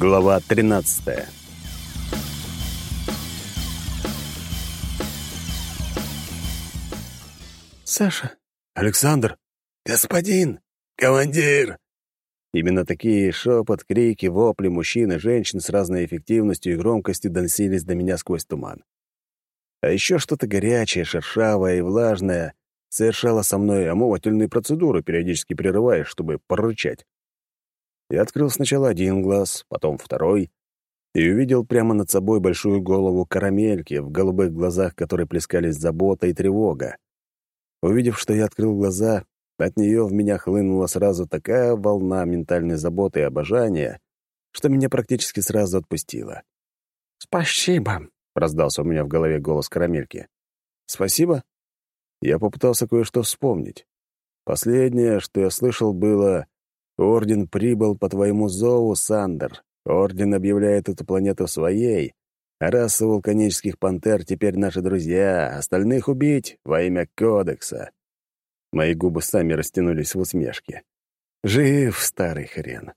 Глава 13 «Саша! Александр! Господин! Командир!» Именно такие шепот, крики, вопли мужчин и женщин с разной эффективностью и громкостью доносились до меня сквозь туман. А еще что-то горячее, шершавое и влажное совершало со мной омывательные процедуры, периодически прерываясь, чтобы порычать. Я открыл сначала один глаз, потом второй, и увидел прямо над собой большую голову карамельки, в голубых глазах которой плескались забота и тревога. Увидев, что я открыл глаза, от нее в меня хлынула сразу такая волна ментальной заботы и обожания, что меня практически сразу отпустило. «Спасибо», — раздался у меня в голове голос карамельки. «Спасибо?» Я попытался кое-что вспомнить. Последнее, что я слышал, было Орден прибыл по твоему зову, Сандер. Орден объявляет эту планету своей. А раса вулканических пантер теперь наши друзья. Остальных убить во имя Кодекса. Мои губы сами растянулись в усмешке. Жив старый хрен.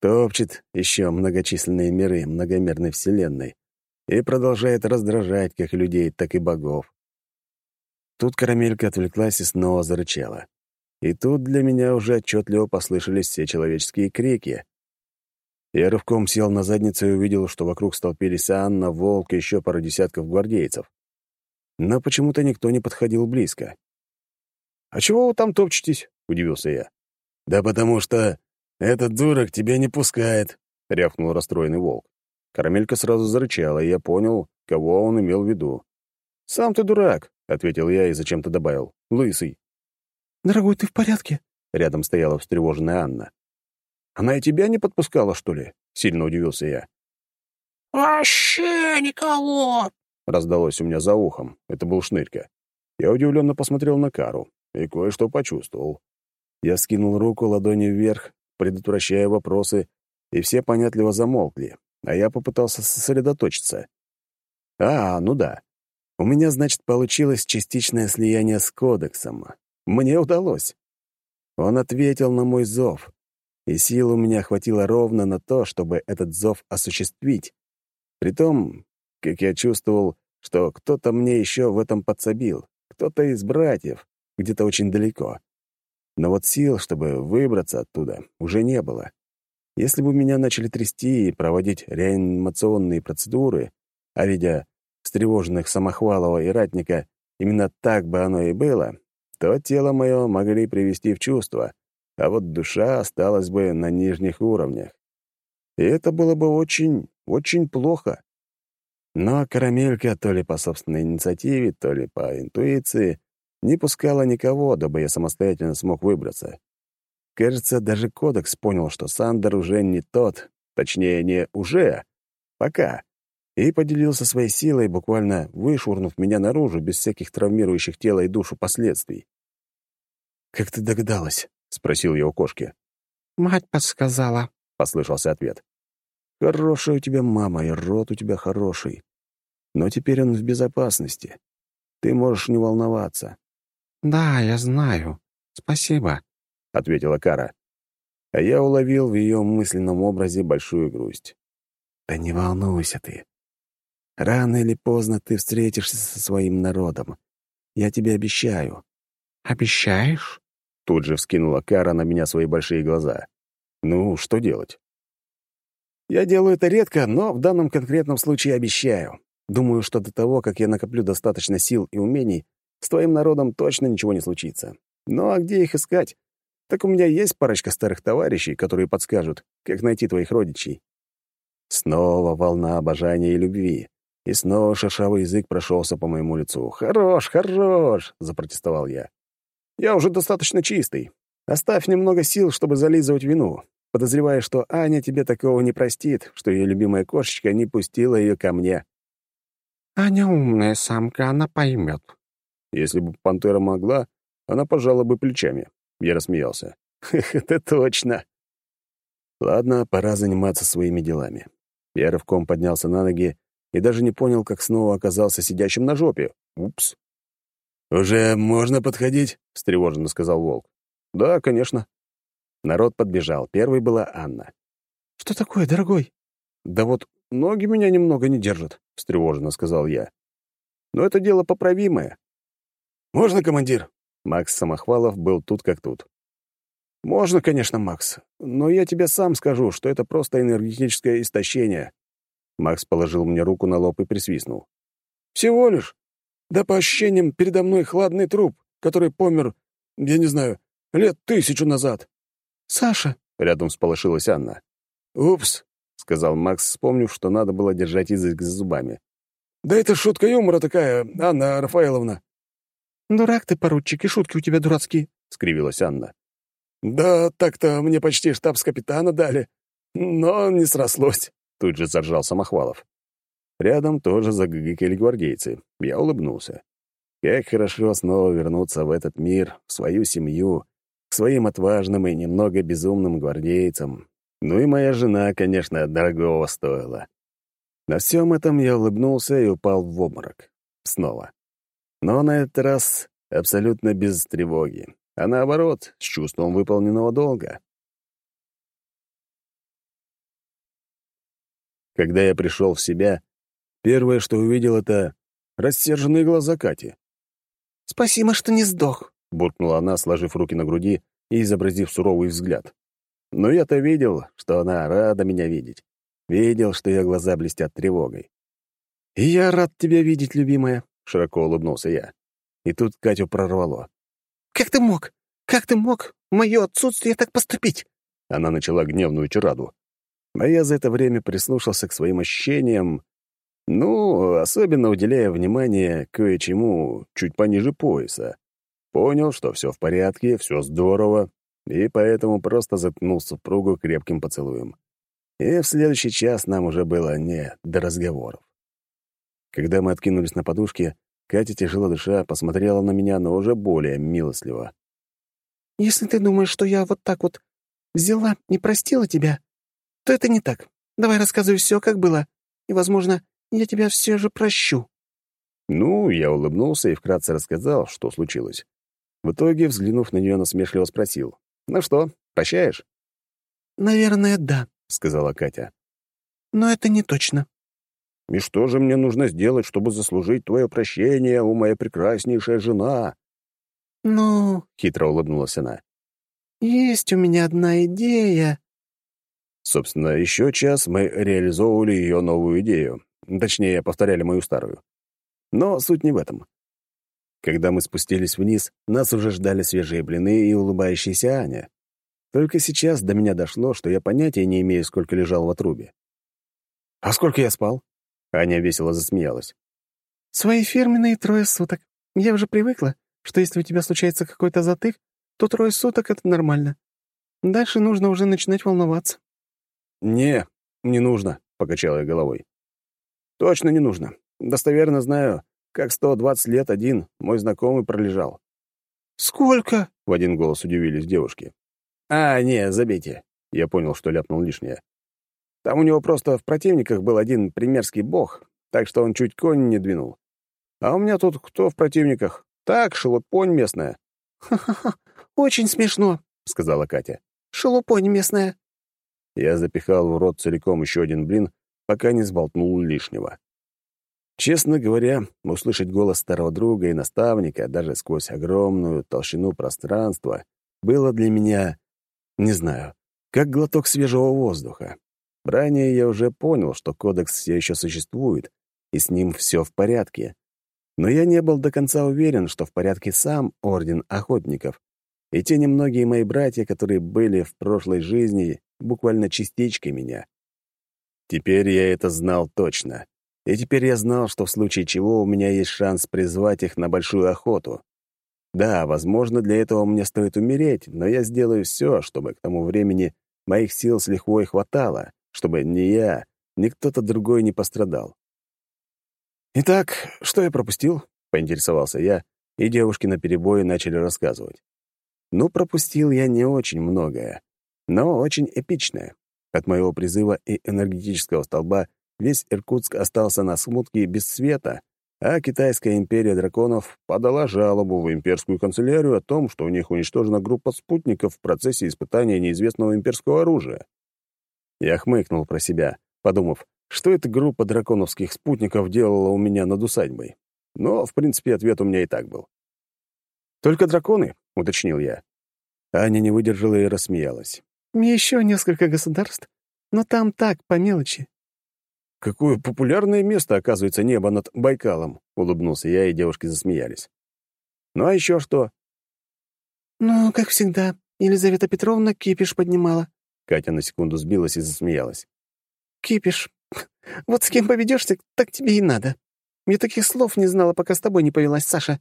Топчет еще многочисленные миры многомерной вселенной и продолжает раздражать как людей, так и богов. Тут карамелька отвлеклась и снова зарычала. И тут для меня уже отчетливо послышались все человеческие крики. Я рывком сел на задницу и увидел, что вокруг столпились Анна, Волк и еще пара десятков гвардейцев. Но почему-то никто не подходил близко. «А чего вы там топчетесь?» — удивился я. «Да потому что этот дурак тебя не пускает», — рявкнул расстроенный волк. Карамелька сразу зарычала, и я понял, кого он имел в виду. «Сам ты дурак», — ответил я и зачем-то добавил. «Лысый». «Дорогой, ты в порядке?» Рядом стояла встревоженная Анна. «Она и тебя не подпускала, что ли?» — сильно удивился я. «Вообще никого!» — раздалось у меня за ухом. Это был Шнырька. Я удивленно посмотрел на Кару и кое-что почувствовал. Я скинул руку ладонью вверх, предотвращая вопросы, и все понятливо замолкли, а я попытался сосредоточиться. «А, ну да. У меня, значит, получилось частичное слияние с кодексом. Мне удалось. Он ответил на мой зов, и сил у меня хватило ровно на то, чтобы этот зов осуществить. Притом, как я чувствовал, что кто-то мне еще в этом подсобил, кто-то из братьев, где-то очень далеко. Но вот сил, чтобы выбраться оттуда, уже не было. Если бы меня начали трясти и проводить реанимационные процедуры, а видя встревоженных Самохвалова и Ратника, именно так бы оно и было, то тело мое могли привести в чувство, а вот душа осталась бы на нижних уровнях. И это было бы очень, очень плохо. Но карамелька то ли по собственной инициативе, то ли по интуиции не пускала никого, дабы я самостоятельно смог выбраться. Кажется, даже Кодекс понял, что Сандер уже не тот, точнее, не уже, пока, и поделился своей силой, буквально вышвырнув меня наружу без всяких травмирующих тело и душу последствий. «Как ты догадалась?» — спросил я у кошки. «Мать подсказала», — послышался ответ. «Хорошая у тебя мама, и рот у тебя хороший. Но теперь он в безопасности. Ты можешь не волноваться». «Да, я знаю. Спасибо», — ответила Кара. А я уловил в ее мысленном образе большую грусть. «Да не волнуйся ты. Рано или поздно ты встретишься со своим народом. Я тебе обещаю». «Обещаешь?» Тут же вскинула Кара на меня свои большие глаза. «Ну, что делать?» «Я делаю это редко, но в данном конкретном случае обещаю. Думаю, что до того, как я накоплю достаточно сил и умений, с твоим народом точно ничего не случится. Ну а где их искать? Так у меня есть парочка старых товарищей, которые подскажут, как найти твоих родичей». Снова волна обожания и любви. И снова шершавый язык прошелся по моему лицу. «Хорош, хорош!» — запротестовал я. «Я уже достаточно чистый. Оставь немного сил, чтобы зализывать вину. Подозревая, что Аня тебе такого не простит, что ее любимая кошечка не пустила ее ко мне». «Аня умная самка, она поймет». Если бы пантера могла, она пожала бы плечами. Я рассмеялся. «Это точно!» Ладно, пора заниматься своими делами. Я рывком поднялся на ноги и даже не понял, как снова оказался сидящим на жопе. Упс. «Уже можно подходить?» — встревоженно сказал Волк. «Да, конечно». Народ подбежал. Первой была Анна. «Что такое, дорогой?» «Да вот ноги меня немного не держат», — встревоженно сказал я. «Но это дело поправимое». «Можно, командир?» Макс Самохвалов был тут как тут. «Можно, конечно, Макс, но я тебе сам скажу, что это просто энергетическое истощение». Макс положил мне руку на лоб и присвистнул. «Всего лишь? Да по ощущениям, передо мной хладный труп, который помер, я не знаю, лет тысячу назад». «Саша!» — рядом сполошилась Анна. «Упс!» — сказал Макс, вспомнив, что надо было держать язык за зубами. «Да это шутка юмора такая, Анна Рафаэловна». «Дурак ты, поручик, и шутки у тебя дурацкие», — скривилась Анна. «Да так-то мне почти штабс-капитана дали, но не срослось», — тут же заржал Самохвалов. Рядом тоже загыгикали гвардейцы. Я улыбнулся. Как хорошо снова вернуться в этот мир, в свою семью, к своим отважным и немного безумным гвардейцам. Ну и моя жена, конечно, дорогого стоила. На всем этом я улыбнулся и упал в обморок. Снова. Но на этот раз абсолютно без тревоги а наоборот, с чувством выполненного долга. Когда я пришел в себя, первое, что увидел, — это рассерженные глаза Кати. «Спасибо, что не сдох», — буркнула она, сложив руки на груди и изобразив суровый взгляд. Но я-то видел, что она рада меня видеть. Видел, что ее глаза блестят тревогой. «И я рад тебя видеть, любимая», — широко улыбнулся я. И тут Катю прорвало. Как ты мог? Как ты мог в мое отсутствие так поступить?» Она начала гневную тираду. А я за это время прислушался к своим ощущениям, ну, особенно уделяя внимание кое-чему чуть пониже пояса. Понял, что все в порядке, все здорово, и поэтому просто заткнул супругу крепким поцелуем. И в следующий час нам уже было не до разговоров. Когда мы откинулись на подушке, Катя, тяжело дыша, посмотрела на меня, но уже более милостливо. «Если ты думаешь, что я вот так вот взяла и простила тебя, то это не так. Давай рассказывай все, как было, и, возможно, я тебя все же прощу». Ну, я улыбнулся и вкратце рассказал, что случилось. В итоге, взглянув на нее, насмешливо спросил. «Ну что, прощаешь?» «Наверное, да», — сказала Катя. «Но это не точно. И что же мне нужно сделать, чтобы заслужить твое прощение, у моя прекраснейшая жена?» «Ну...» — хитро улыбнулась она. «Есть у меня одна идея». Собственно, еще час мы реализовывали ее новую идею. Точнее, повторяли мою старую. Но суть не в этом. Когда мы спустились вниз, нас уже ждали свежие блины и улыбающаяся Аня. Только сейчас до меня дошло, что я понятия не имею, сколько лежал в отрубе. «А сколько я спал?» Аня весело засмеялась. «Свои фирменные трое суток. Я уже привыкла, что если у тебя случается какой-то затык, то трое суток — это нормально. Дальше нужно уже начинать волноваться». «Не, не нужно», — покачал я головой. «Точно не нужно. Достоверно знаю, как 120 лет один мой знакомый пролежал». «Сколько?» — в один голос удивились девушки. «А, не, забейте». Я понял, что ляпнул лишнее. Там у него просто в противниках был один примерский бог, так что он чуть конь не двинул. А у меня тут кто в противниках? Так, шелупонь местная. «Ха-ха-ха, очень смешно», — сказала Катя. «Шелупонь местная». Я запихал в рот целиком еще один блин, пока не сболтнул лишнего. Честно говоря, услышать голос старого друга и наставника даже сквозь огромную толщину пространства было для меня, не знаю, как глоток свежего воздуха. Ранее я уже понял, что кодекс все еще существует, и с ним все в порядке. Но я не был до конца уверен, что в порядке сам Орден Охотников, и те немногие мои братья, которые были в прошлой жизни буквально частичкой меня. Теперь я это знал точно. И теперь я знал, что в случае чего у меня есть шанс призвать их на большую охоту. Да, возможно, для этого мне стоит умереть, но я сделаю все, чтобы к тому времени моих сил с лихвой хватало, чтобы ни я, ни кто-то другой не пострадал. «Итак, что я пропустил?» — поинтересовался я, и девушки наперебой начали рассказывать. Ну, пропустил я не очень многое, но очень эпичное. От моего призыва и энергетического столба весь Иркутск остался на смутке без света, а китайская империя драконов подала жалобу в имперскую канцелярию о том, что у них уничтожена группа спутников в процессе испытания неизвестного имперского оружия. Я хмыкнул про себя, подумав, что эта группа драконовских спутников делала у меня над усадьбой. Но, в принципе, ответ у меня и так был. «Только драконы?» — уточнил я. Аня не выдержала и рассмеялась. «Еще несколько государств, но там так, по мелочи». «Какое популярное место, оказывается, небо над Байкалом», — улыбнулся я, и девушки засмеялись. «Ну а еще что?» «Ну, как всегда, Елизавета Петровна кипиш поднимала». Катя на секунду сбилась и засмеялась. «Кипиш. Вот с кем поведешься, так тебе и надо. Я таких слов не знала, пока с тобой не повелась, Саша».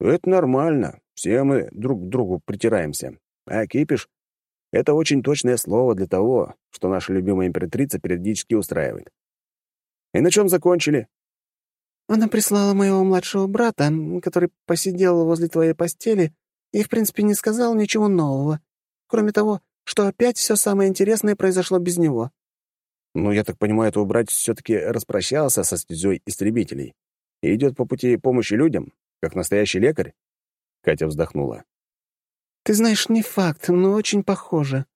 «Это нормально. Все мы друг к другу притираемся. А кипиш — это очень точное слово для того, что наша любимая императрица периодически устраивает. И на чем закончили?» «Она прислала моего младшего брата, который посидел возле твоей постели и, в принципе, не сказал ничего нового, кроме того, что опять все самое интересное произошло без него». «Ну, я так понимаю, твой брат все-таки распрощался со стезей истребителей и идет по пути помощи людям, как настоящий лекарь?» Катя вздохнула. «Ты знаешь, не факт, но очень похоже.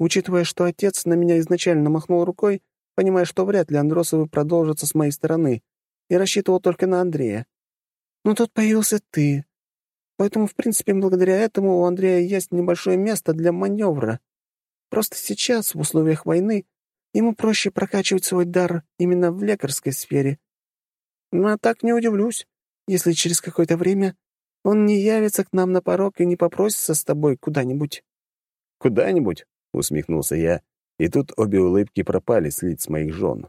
Учитывая, что отец на меня изначально махнул рукой, понимая, что вряд ли Андросовы продолжатся с моей стороны, и рассчитывал только на Андрея. Но тут появился ты. Поэтому, в принципе, благодаря этому у Андрея есть небольшое место для маневра. Просто сейчас, в условиях войны, ему проще прокачивать свой дар именно в лекарской сфере. Но ну, а так не удивлюсь, если через какое-то время он не явится к нам на порог и не попросится с тобой куда-нибудь». «Куда-нибудь?» — усмехнулся я, и тут обе улыбки пропали с лиц моих жен.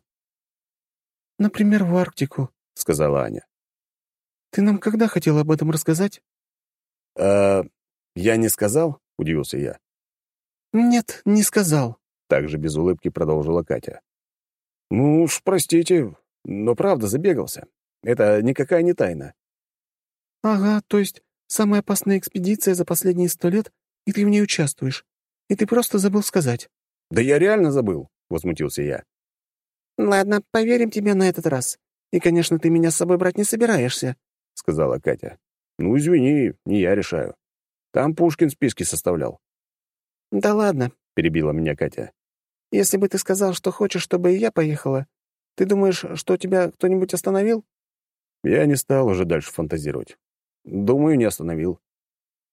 «Например, в Арктику», — сказала Аня. «Ты нам когда хотела об этом рассказать?» «А я не сказал?» — удивился я. «Нет, не сказал», — также без улыбки продолжила Катя. «Ну уж, простите, но правда забегался. Это никакая не тайна». «Ага, то есть самая опасная экспедиция за последние сто лет, и ты в ней участвуешь. И ты просто забыл сказать». «Да я реально забыл», — возмутился я. «Ладно, поверим тебе на этот раз. И, конечно, ты меня с собой брать не собираешься», — сказала Катя. «Ну, извини, не я решаю. Там Пушкин списки составлял». «Да ладно», — перебила меня Катя. «Если бы ты сказал, что хочешь, чтобы и я поехала, ты думаешь, что тебя кто-нибудь остановил?» Я не стал уже дальше фантазировать. Думаю, не остановил.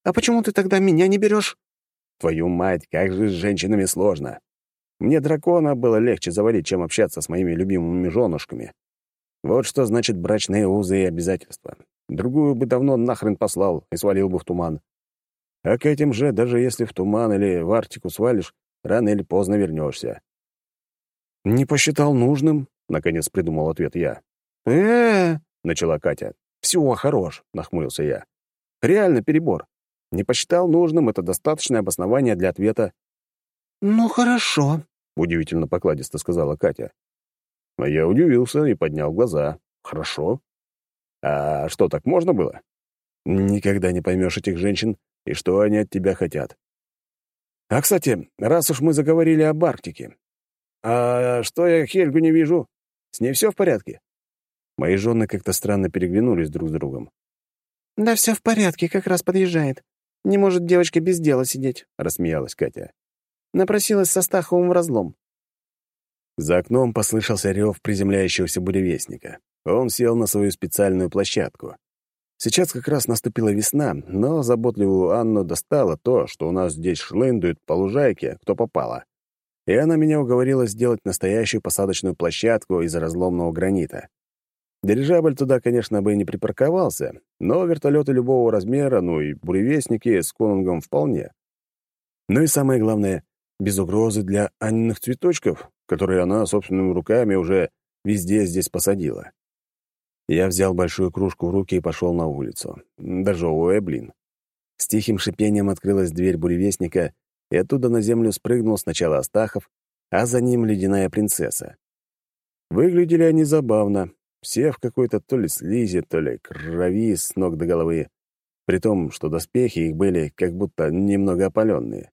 «А почему ты тогда меня не берешь? Твою мать, как же с женщинами сложно. Мне дракона было легче завалить, чем общаться с моими любимыми женушками. Вот что значит брачные узы и обязательства. Другую бы давно нахрен послал и свалил бы в туман. А к этим же, даже если в туман или в Арктику свалишь, рано или поздно вернешься. «Не посчитал нужным», — наконец придумал ответ я. э начала Катя. «Все, хорош», — нахмурился я. «Реально перебор. Не посчитал нужным, это достаточное обоснование для ответа». «Ну, хорошо», — удивительно покладисто сказала Катя. А я удивился и поднял глаза. «Хорошо. А что, так можно было? Никогда не поймешь этих женщин и что они от тебя хотят. А, кстати, раз уж мы заговорили об Арктике, а что я Хельгу не вижу? С ней все в порядке?» Мои жены как-то странно переглянулись друг с другом. «Да все в порядке, как раз подъезжает. Не может девочка без дела сидеть», — рассмеялась Катя. Напросилась со Стаховым в разлом. За окном послышался рев приземляющегося буревестника. Он сел на свою специальную площадку. Сейчас как раз наступила весна, но заботливую Анну достало то, что у нас здесь шлындуют по лужайке, кто попало. И она меня уговорила сделать настоящую посадочную площадку из разломного гранита. Дирижабль туда, конечно, бы и не припарковался, но вертолеты любого размера, ну и буревестники с конунгом вполне. Ну и самое главное, без угрозы для Анниных цветочков, которые она собственными руками уже везде здесь посадила. Я взял большую кружку в руки и пошел на улицу. Дожевывая блин. С тихим шипением открылась дверь буревестника, и оттуда на землю спрыгнул сначала Астахов, а за ним ледяная принцесса. Выглядели они забавно, все в какой-то то ли слизи, то ли крови с ног до головы, при том, что доспехи их были как будто немного опаленные.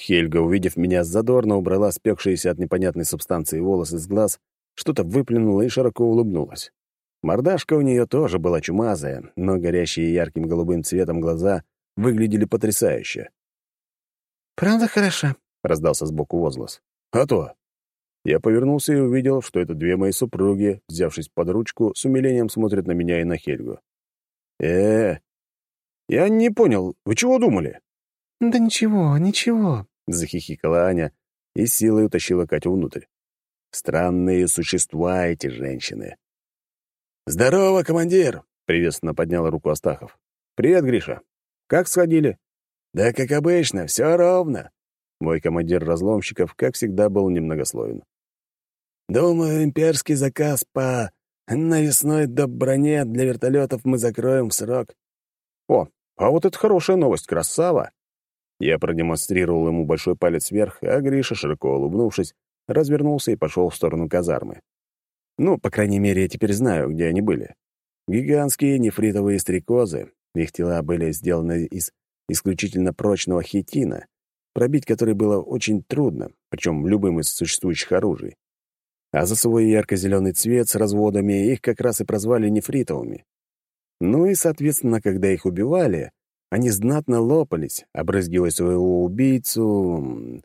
Хельга, увидев меня, задорно убрала спекшиеся от непонятной субстанции волосы с глаз, что-то выплюнула и широко улыбнулась. Мордашка у нее тоже была чумазая, но горящие ярким голубым цветом глаза выглядели потрясающе. «Правда хороша?» — раздался сбоку возглас. «А то!» Я повернулся и увидел, что это две мои супруги, взявшись под ручку, с умилением смотрят на меня и на Хельгу. э я не понял, вы чего думали?» «Да ничего, ничего», — захихикала Аня и силой утащила Катю внутрь. Странные существа эти женщины. «Здорово, командир!» — приветственно поднял руку Астахов. «Привет, Гриша. Как сходили?» «Да, как обычно, все ровно». Мой командир разломщиков, как всегда, был немногословен. «Думаю, имперский заказ по навесной до для вертолетов мы закроем в срок». «О, а вот это хорошая новость, красава!» Я продемонстрировал ему большой палец вверх, а Гриша, широко улыбнувшись, развернулся и пошел в сторону казармы. Ну, по крайней мере, я теперь знаю, где они были. Гигантские нефритовые стрекозы, их тела были сделаны из исключительно прочного хитина, пробить который было очень трудно, причем любым из существующих оружий. А за свой ярко-зеленый цвет с разводами их как раз и прозвали нефритовыми. Ну и, соответственно, когда их убивали, они знатно лопались, обрызгивая своего убийцу...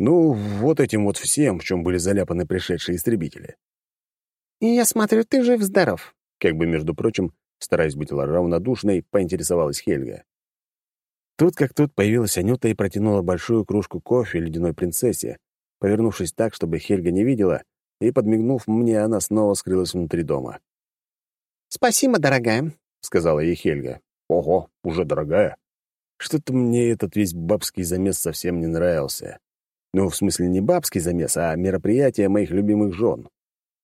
Ну, вот этим вот всем, в чем были заляпаны пришедшие истребители. «И я смотрю, ты жив-здоров», — как бы, между прочим, стараясь быть равнодушной, поинтересовалась Хельга. Тут как тут появилась Анюта и протянула большую кружку кофе ледяной принцессе, повернувшись так, чтобы Хельга не видела, и, подмигнув мне, она снова скрылась внутри дома. «Спасибо, дорогая», — сказала ей Хельга. «Ого, уже дорогая?» Что-то мне этот весь бабский замес совсем не нравился. Ну, в смысле, не бабский замес, а мероприятие моих любимых жен.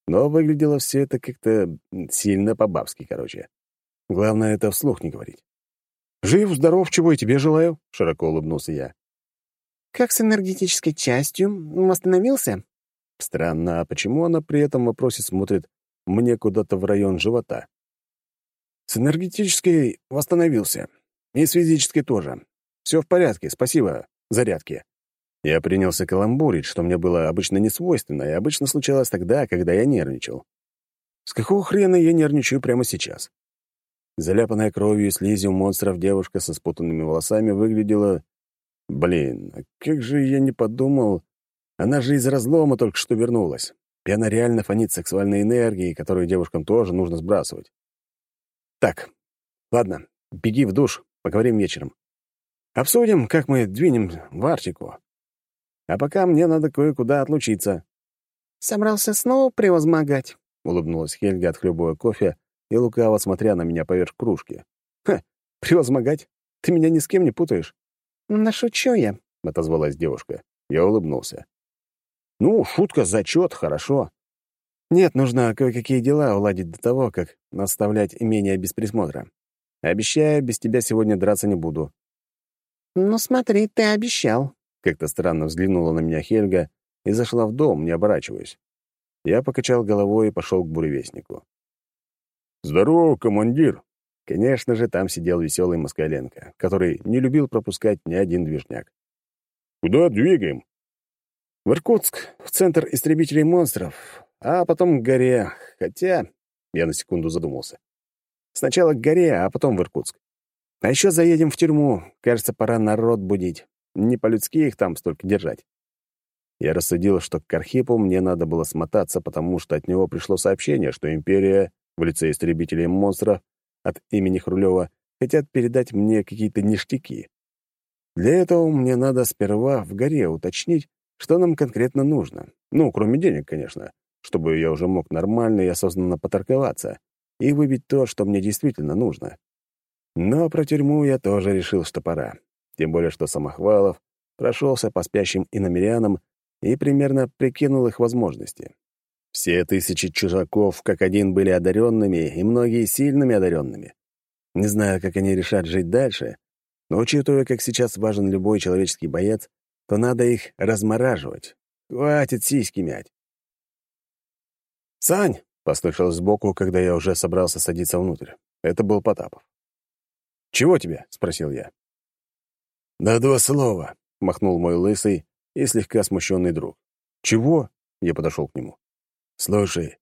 Но выглядело все это как-то сильно по-бабски, короче. Главное, это вслух не говорить. «Жив, здоров, чего и тебе желаю», — широко улыбнулся я. «Как с энергетической частью? Восстановился?» Странно, а почему она при этом вопросе смотрит мне куда-то в район живота? «С энергетической восстановился. И с физической тоже. Все в порядке, спасибо. Зарядки». Я принялся каламбурить, что мне было обычно не свойственно, и обычно случалось тогда, когда я нервничал. С какого хрена я нервничаю прямо сейчас? Заляпанная кровью и слизью монстров девушка со спутанными волосами выглядела... Блин, а как же я не подумал... Она же из разлома только что вернулась. И она реально фонит сексуальной энергией, которую девушкам тоже нужно сбрасывать. Так, ладно, беги в душ, поговорим вечером. Обсудим, как мы двинем в Арктику. А пока мне надо кое-куда отлучиться». «Собрался снова превозмогать?» — улыбнулась Хельга, отхлебывая кофе и лукаво смотря на меня поверх кружки. «Ха, превозмогать? Ты меня ни с кем не путаешь?» «Да шучу я», — отозвалась девушка. Я улыбнулся. «Ну, шутка, зачет, хорошо. Нет, нужно кое-какие дела уладить до того, как наставлять имение без присмотра. Обещаю, без тебя сегодня драться не буду». «Ну смотри, ты обещал», как-то странно взглянула на меня Хельга и зашла в дом, не оборачиваясь. Я покачал головой и пошел к буревестнику. «Здорово, командир!» Конечно же, там сидел веселый Москаленко, который не любил пропускать ни один движняк. «Куда двигаем?» «В Иркутск, в центр истребителей монстров, а потом к горе. Хотя...» Я на секунду задумался. «Сначала к горе, а потом в Иркутск. А еще заедем в тюрьму. Кажется, пора народ будить. Не по-людски их там столько держать. Я рассудил, что к Архипу мне надо было смотаться, потому что от него пришло сообщение, что Империя в лице истребителей монстров от имени Хрулева хотят передать мне какие-то ништяки. Для этого мне надо сперва в горе уточнить, что нам конкретно нужно. Ну, кроме денег, конечно, чтобы я уже мог нормально и осознанно поторговаться и выбить то, что мне действительно нужно. Но про тюрьму я тоже решил, что пора. Тем более, что Самохвалов прошелся по спящим иномерянам и примерно прикинул их возможности. Все тысячи чужаков как один были одаренными, и многие сильными одаренными. Не знаю, как они решат жить дальше, но учитывая, как сейчас важен любой человеческий боец, то надо их размораживать. Хватит сиськи мять. «Сань!» — послышалось сбоку, когда я уже собрался садиться внутрь. Это был Потапов. «Чего тебе?» — спросил я. «Да два слова», — махнул мой лысый и слегка смущенный друг. «Чего?» — я подошел к нему. «Слушай,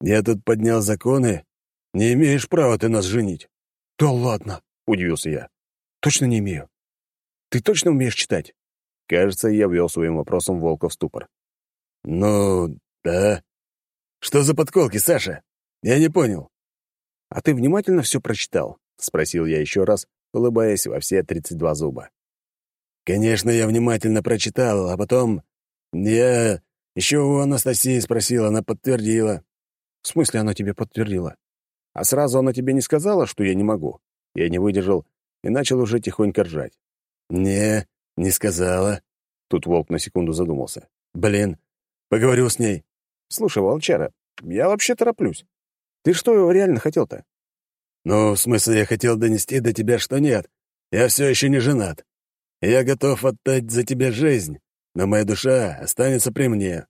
я тут поднял законы. Не имеешь права ты нас женить». «Да ладно!» — удивился я. «Точно не имею. Ты точно умеешь читать?» Кажется, я ввел своим вопросом волка в ступор. «Ну, да. Что за подколки, Саша? Я не понял». «А ты внимательно все прочитал?» — спросил я еще раз, улыбаясь во все тридцать два зуба. «Конечно, я внимательно прочитал, а потом я еще у Анастасии спросил, она подтвердила». «В смысле она тебе подтвердила? А сразу она тебе не сказала, что я не могу?» Я не выдержал и начал уже тихонько ржать. «Не, не сказала». Тут волк на секунду задумался. «Блин, поговорю с ней». «Слушай, волчара, я вообще тороплюсь. Ты что реально хотел-то?» «Ну, в смысле, я хотел донести до тебя, что нет. Я все еще не женат. Я готов отдать за тебя жизнь, но моя душа останется при мне».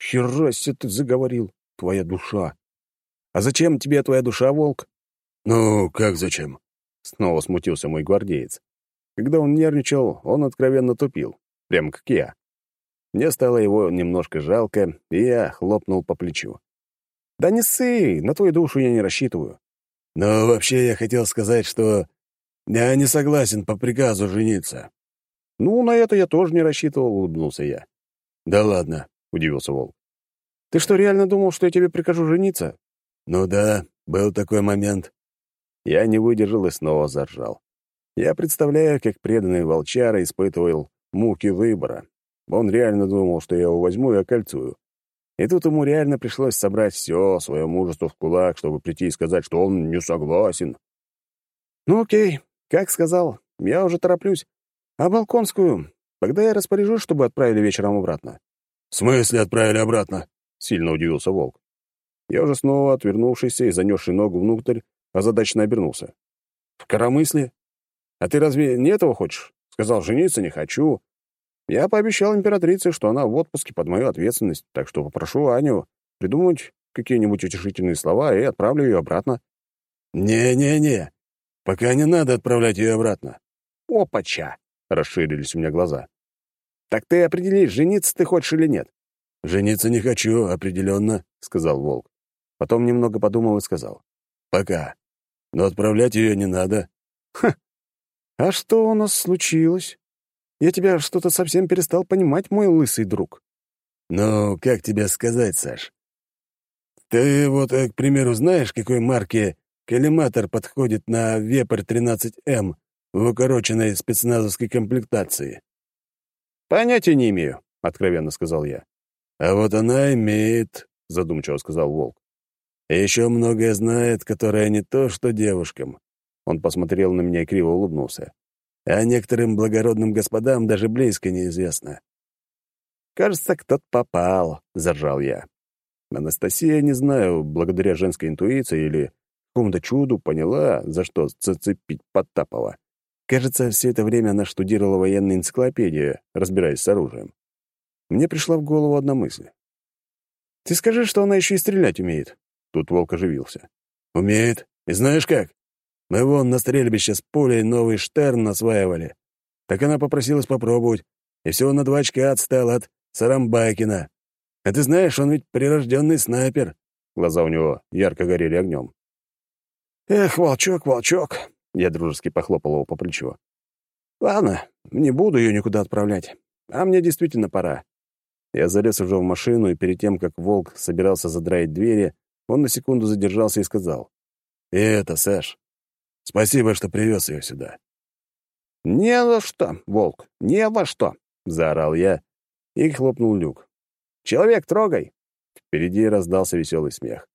«Хера себе ты заговорил, твоя душа. А зачем тебе твоя душа, волк?» «Ну, как зачем?» Снова смутился мой гвардеец. Когда он нервничал, он откровенно тупил, прям как я. Мне стало его немножко жалко, и я хлопнул по плечу. «Да не ссы, на твою душу я не рассчитываю». «Но вообще я хотел сказать, что я не согласен по приказу жениться». «Ну, на это я тоже не рассчитывал», — улыбнулся я. «Да ладно», — удивился Волк. «Ты что, реально думал, что я тебе прикажу жениться?» «Ну да, был такой момент». Я не выдержал и снова заржал. Я представляю, как преданный волчара испытывал муки выбора. Он реально думал, что я его возьму и окольцую. И тут ему реально пришлось собрать все свое мужество в кулак, чтобы прийти и сказать, что он не согласен. «Ну окей, как сказал, я уже тороплюсь. А Балконскую, когда я распоряжусь, чтобы отправили вечером обратно?» «В смысле отправили обратно?» — сильно удивился Волк. Я уже снова, отвернувшийся и занесший ногу внутрь, озадаченно обернулся. «В коромысле? А ты разве не этого хочешь? Сказал, жениться не хочу. Я пообещал императрице, что она в отпуске под мою ответственность, так что попрошу Аню придумать какие-нибудь утешительные слова и отправлю ее обратно». «Не-не-не, пока не надо отправлять ее обратно». «Опача!» — расширились у меня глаза. «Так ты определишь, жениться ты хочешь или нет?» «Жениться не хочу, определенно», — сказал Волк. Потом немного подумал и сказал. «Пока. Но отправлять ее не надо». «Ха! А что у нас случилось? Я тебя что-то совсем перестал понимать, мой лысый друг». «Ну, как тебе сказать, Саш? Ты вот, э, к примеру, знаешь, какой марки коллиматор подходит на Вепрь-13М в укороченной спецназовской комплектации?» «Понятия не имею», — откровенно сказал я. «А вот она имеет», — задумчиво сказал Волк. И еще многое знает, которое не то, что девушкам. Он посмотрел на меня и криво улыбнулся. А некоторым благородным господам даже близко неизвестно. «Кажется, кто-то попал», — заржал я. Анастасия, не знаю, благодаря женской интуиции или какому-то чуду поняла, за что зацепить Потапова. Кажется, все это время она штудировала военные энциклопедии, разбираясь с оружием. Мне пришла в голову одна мысль. «Ты скажи, что она еще и стрелять умеет. Тут волк оживился. «Умеет. И знаешь как? Мы вон на стрельбище с пулей новый штерн осваивали. Так она попросилась попробовать, и всего на два очка отстал от Сарамбайкина. А ты знаешь, он ведь прирожденный снайпер». Глаза у него ярко горели огнем. «Эх, волчок, волчок!» Я дружески похлопал его по плечу. «Ладно, не буду ее никуда отправлять. А мне действительно пора». Я залез уже в машину, и перед тем, как волк собирался задраить двери, он на секунду задержался и сказал. «И это, Сэш, спасибо, что привез ее сюда». «Не во что, волк, не во что!» — заорал я и хлопнул люк. «Человек, трогай!» Впереди раздался веселый смех.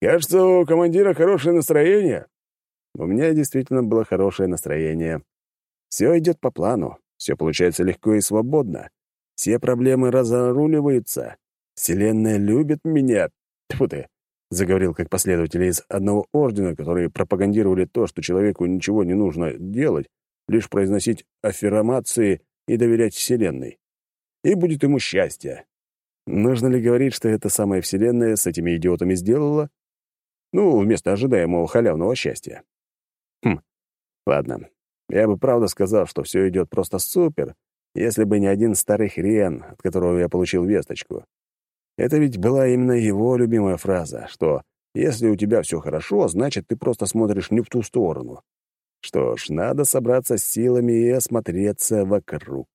«Кажется, у командира хорошее настроение». У меня действительно было хорошее настроение. Все идет по плану, все получается легко и свободно. Все проблемы разоруливаются. Вселенная любит меня, Тьфу ты, заговорил как последователи из одного ордена, которые пропагандировали то, что человеку ничего не нужно делать, лишь произносить аффирмации и доверять Вселенной. И будет ему счастье. Нужно ли говорить, что эта самая Вселенная с этими идиотами сделала? Ну, вместо ожидаемого халявного счастья. Хм, ладно. Я бы правда сказал, что все идет просто супер, если бы не один старый хрен, от которого я получил весточку. Это ведь была именно его любимая фраза, что «если у тебя все хорошо, значит, ты просто смотришь не в ту сторону». Что ж, надо собраться с силами и осмотреться вокруг.